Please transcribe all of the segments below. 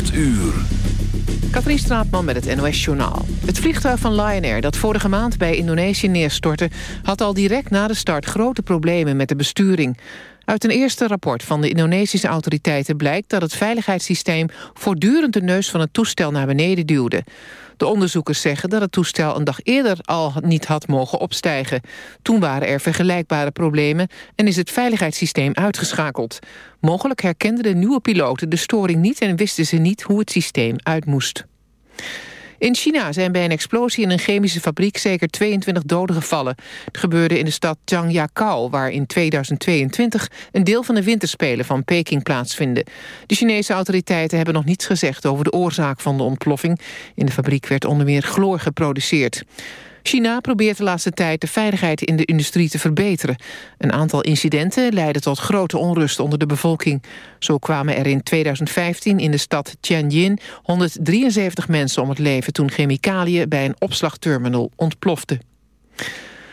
8 uur. Katrien Straatman met het NOS-journaal. Het vliegtuig van Lion Air dat vorige maand bij Indonesië neerstortte... had al direct na de start grote problemen met de besturing. Uit een eerste rapport van de Indonesische autoriteiten blijkt... dat het veiligheidssysteem voortdurend de neus van het toestel naar beneden duwde. De onderzoekers zeggen dat het toestel een dag eerder al niet had mogen opstijgen. Toen waren er vergelijkbare problemen en is het veiligheidssysteem uitgeschakeld. Mogelijk herkenden de nieuwe piloten de storing niet en wisten ze niet hoe het systeem uit moest. In China zijn bij een explosie in een chemische fabriek zeker 22 doden gevallen. Het gebeurde in de stad Zhangjiakou, waar in 2022 een deel van de winterspelen van Peking plaatsvinden. De Chinese autoriteiten hebben nog niets gezegd over de oorzaak van de ontploffing. In de fabriek werd onder meer chloor geproduceerd. China probeert de laatste tijd de veiligheid in de industrie te verbeteren. Een aantal incidenten leidden tot grote onrust onder de bevolking. Zo kwamen er in 2015 in de stad Tianjin 173 mensen om het leven... toen chemicaliën bij een opslagterminal ontploften.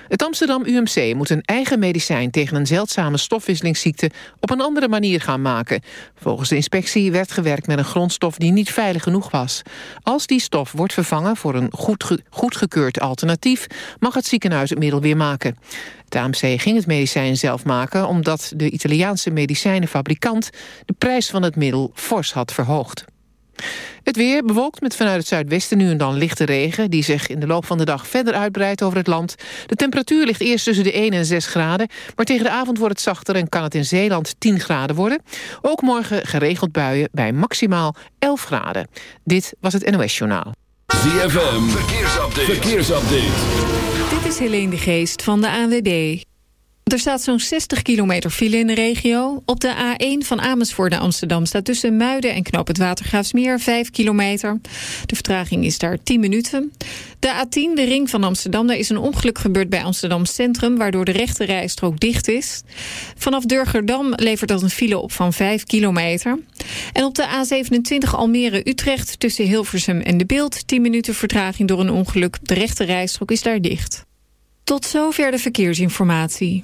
Het Amsterdam UMC moet een eigen medicijn tegen een zeldzame stofwisselingsziekte op een andere manier gaan maken. Volgens de inspectie werd gewerkt met een grondstof die niet veilig genoeg was. Als die stof wordt vervangen voor een goed goedgekeurd alternatief, mag het ziekenhuis het middel weer maken. Het AMC ging het medicijn zelf maken omdat de Italiaanse medicijnenfabrikant de prijs van het middel fors had verhoogd. Het weer bewolkt met vanuit het zuidwesten nu en dan lichte regen... die zich in de loop van de dag verder uitbreidt over het land. De temperatuur ligt eerst tussen de 1 en 6 graden... maar tegen de avond wordt het zachter en kan het in Zeeland 10 graden worden. Ook morgen geregeld buien bij maximaal 11 graden. Dit was het NOS Journaal. ZFM, verkeersupdate. verkeersupdate. Dit is Helene de Geest van de ANWB. Er staat zo'n 60 kilometer file in de regio. Op de A1 van Amersfoort naar Amsterdam staat tussen Muiden en Knoop het Watergraafsmeer 5 kilometer. De vertraging is daar 10 minuten. De A10, de ring van Amsterdam, daar is een ongeluk gebeurd bij Amsterdam Centrum, waardoor de rechte rijstrook dicht is. Vanaf Durgerdam levert dat een file op van 5 kilometer. En op de A27 Almere-Utrecht tussen Hilversum en De Beeld 10 minuten vertraging door een ongeluk. De rechte rijstrook is daar dicht. Tot zover de verkeersinformatie.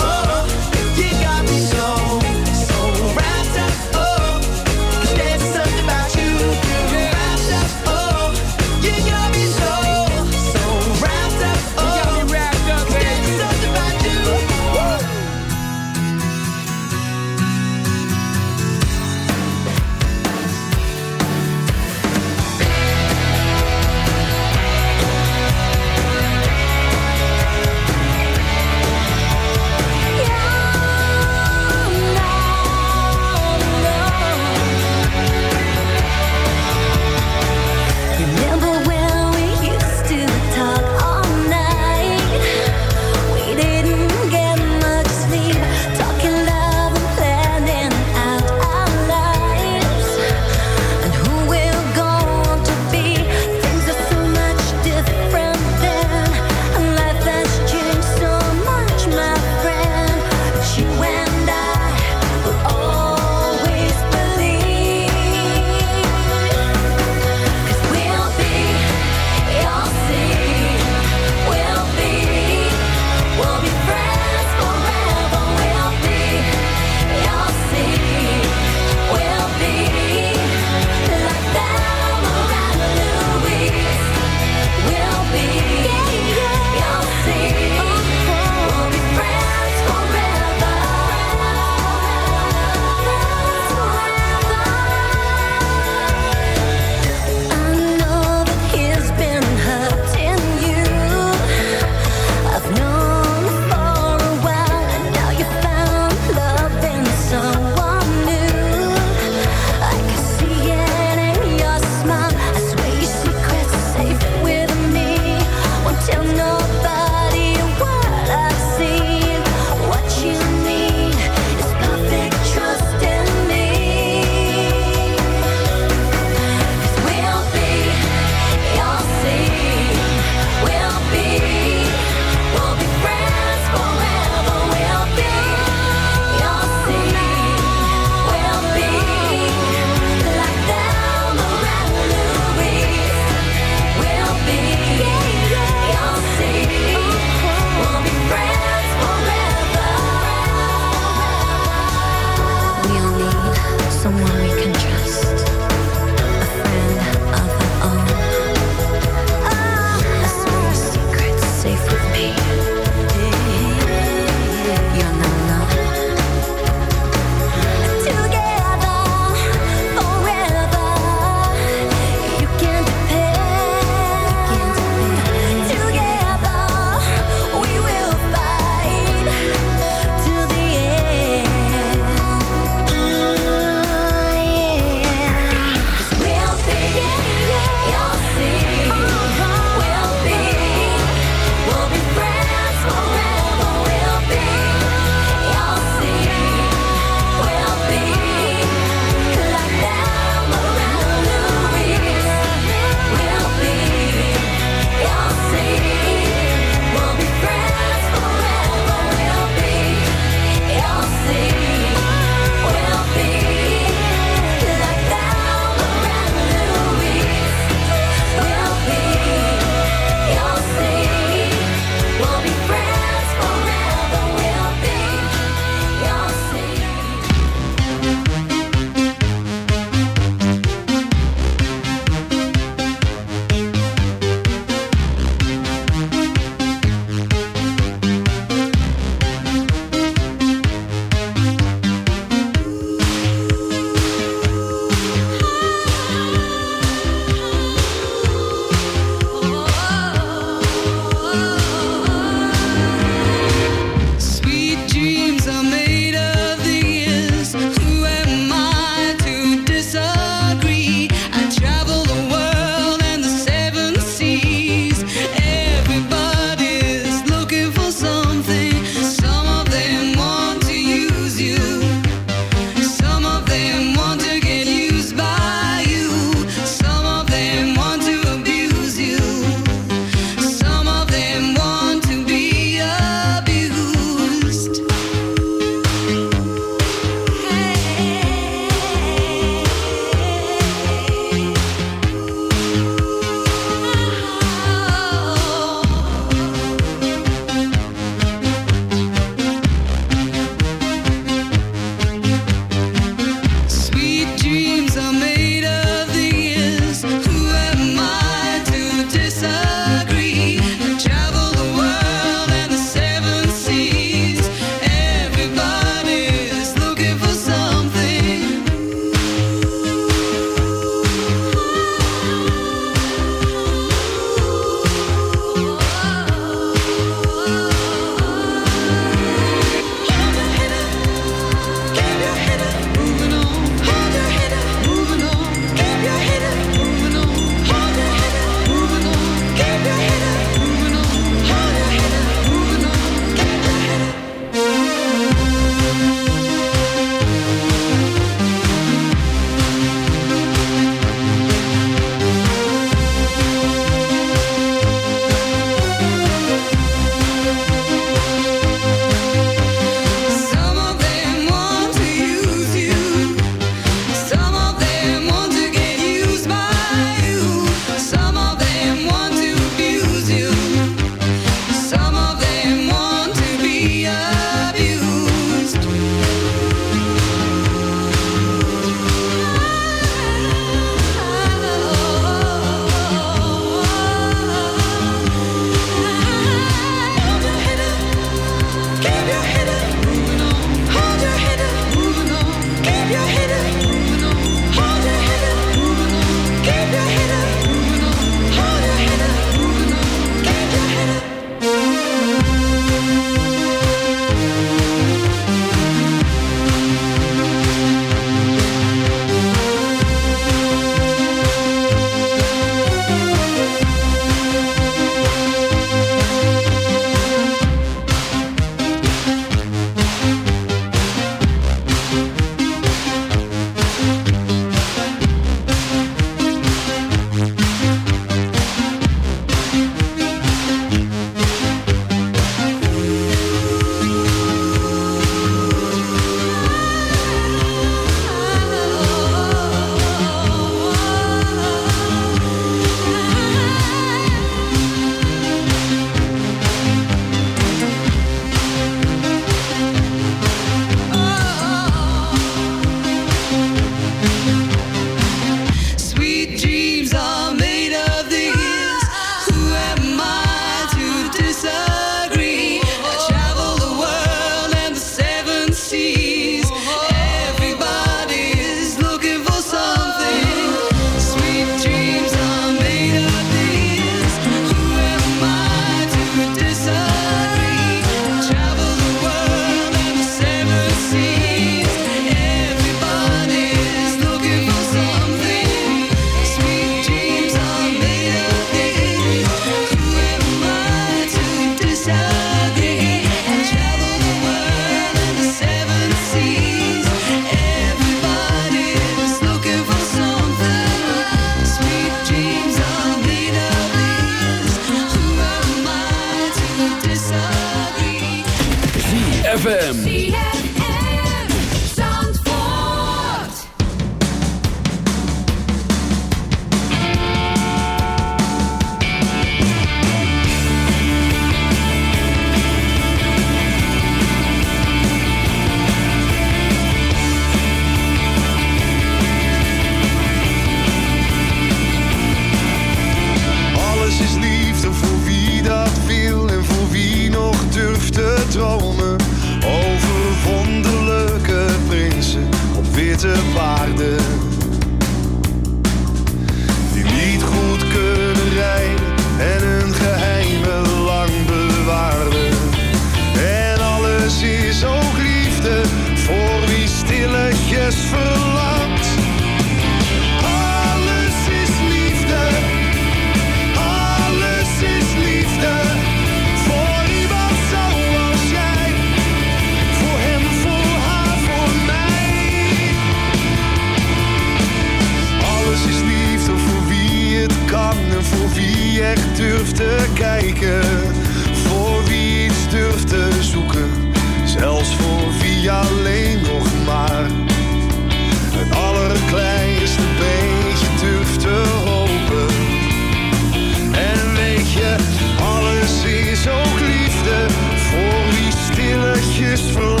This verloren.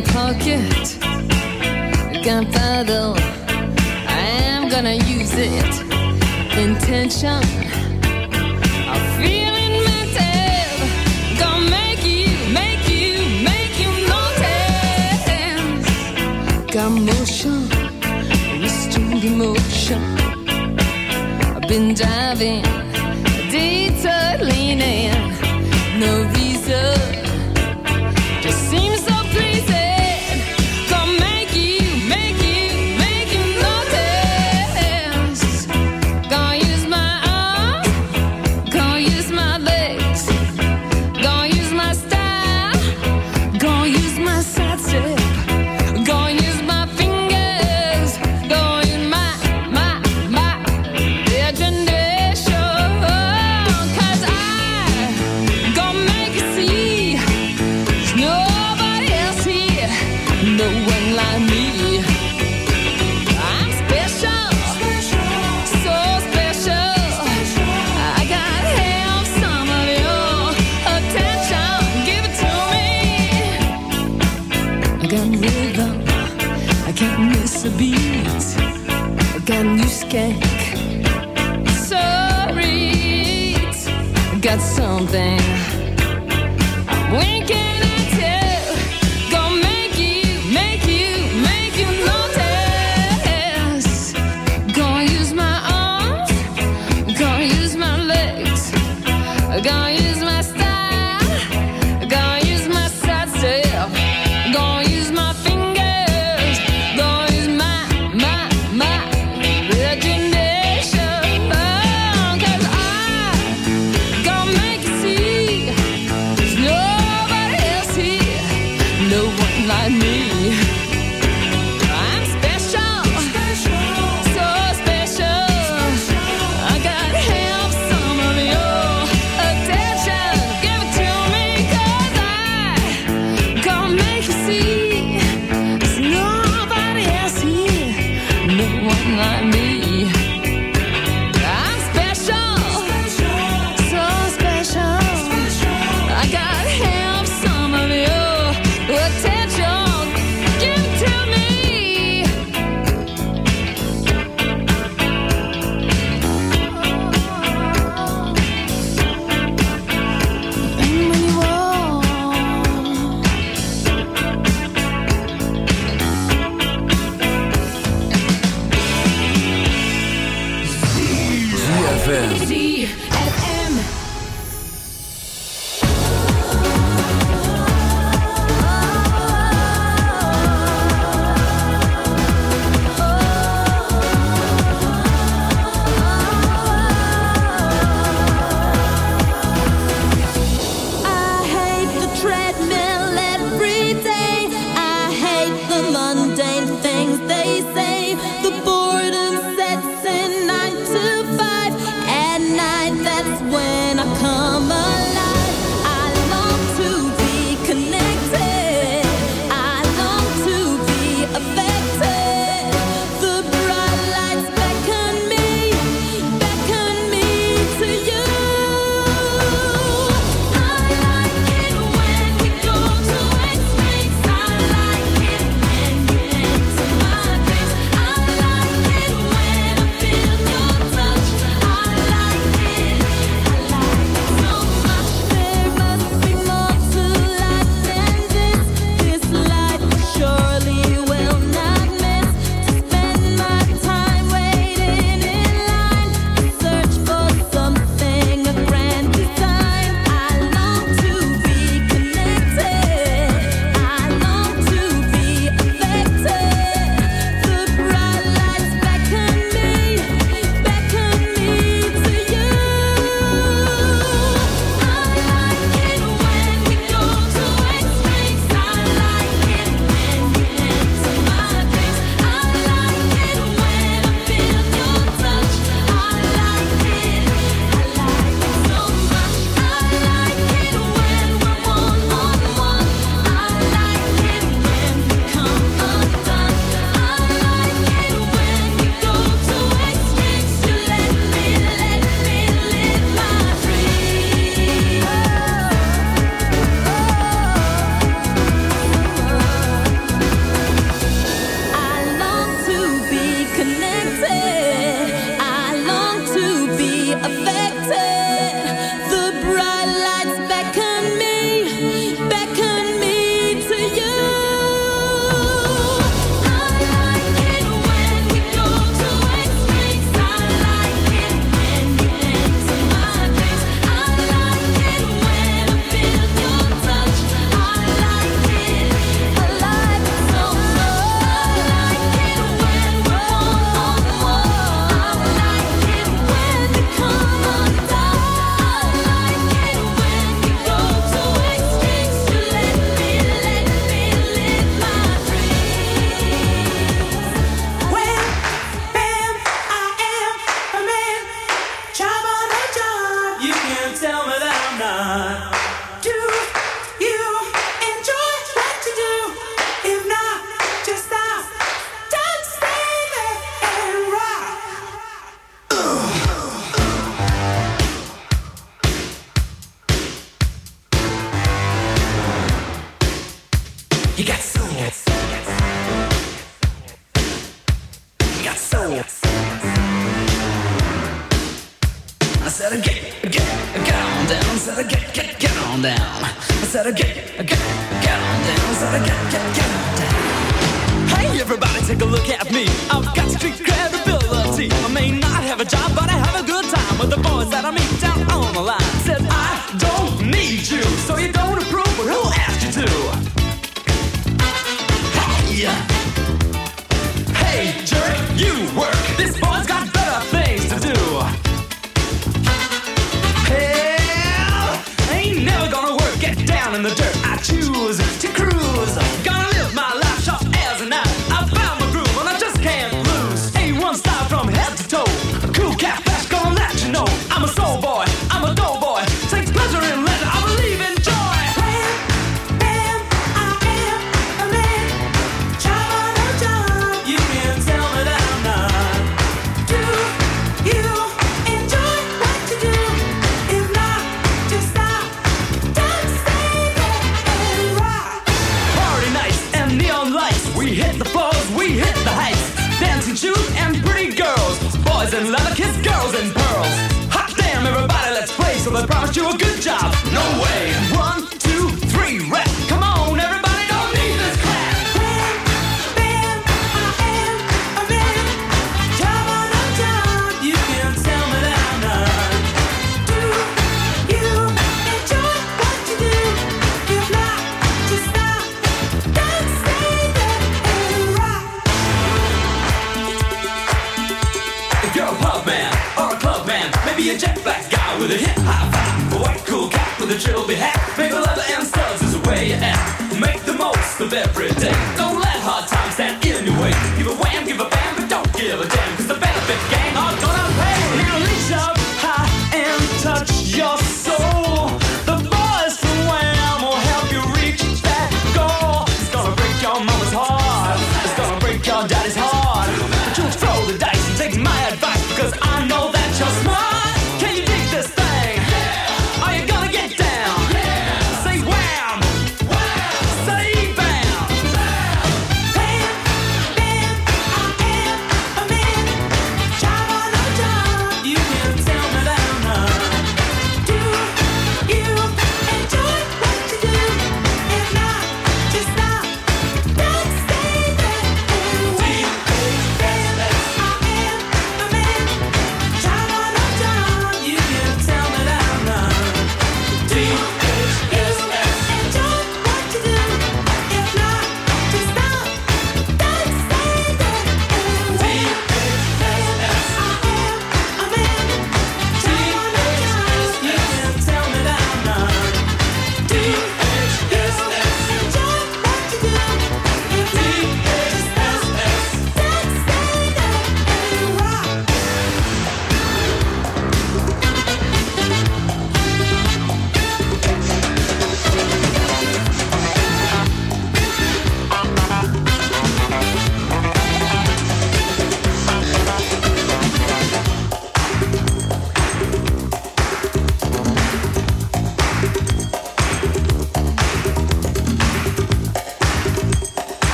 in pocket. Gunpowder, I am gonna use it. Intention, I'm feeling. Gonna make you, make you, make you notice. Got motion, emotion. I've been diving.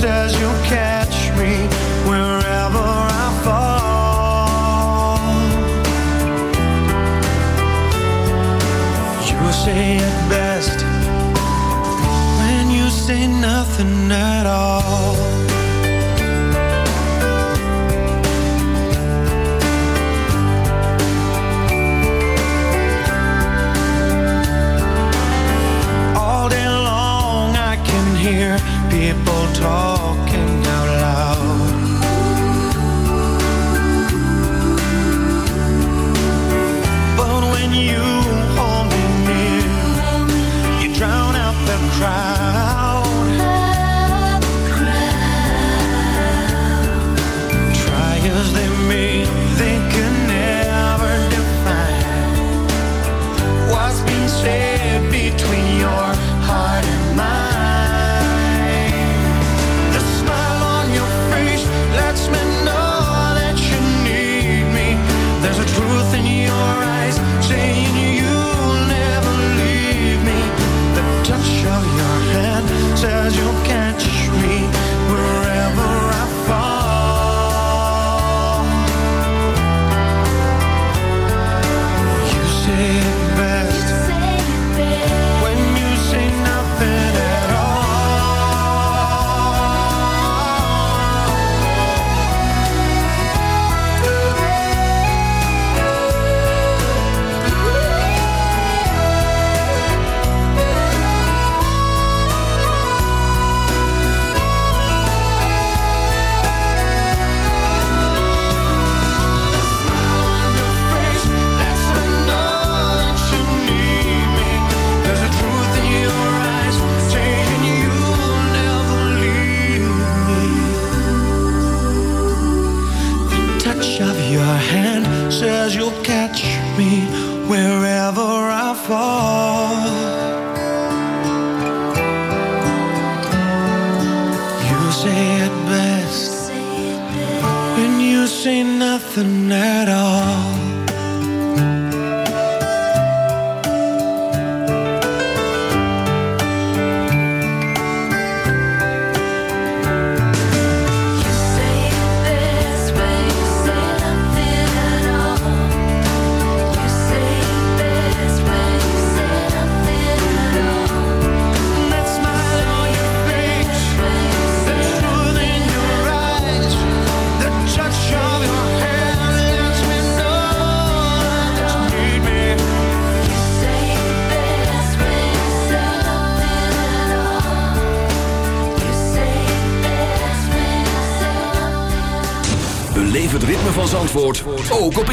says you'll catch me wherever I fall. You say best when you say nothing at all.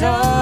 at.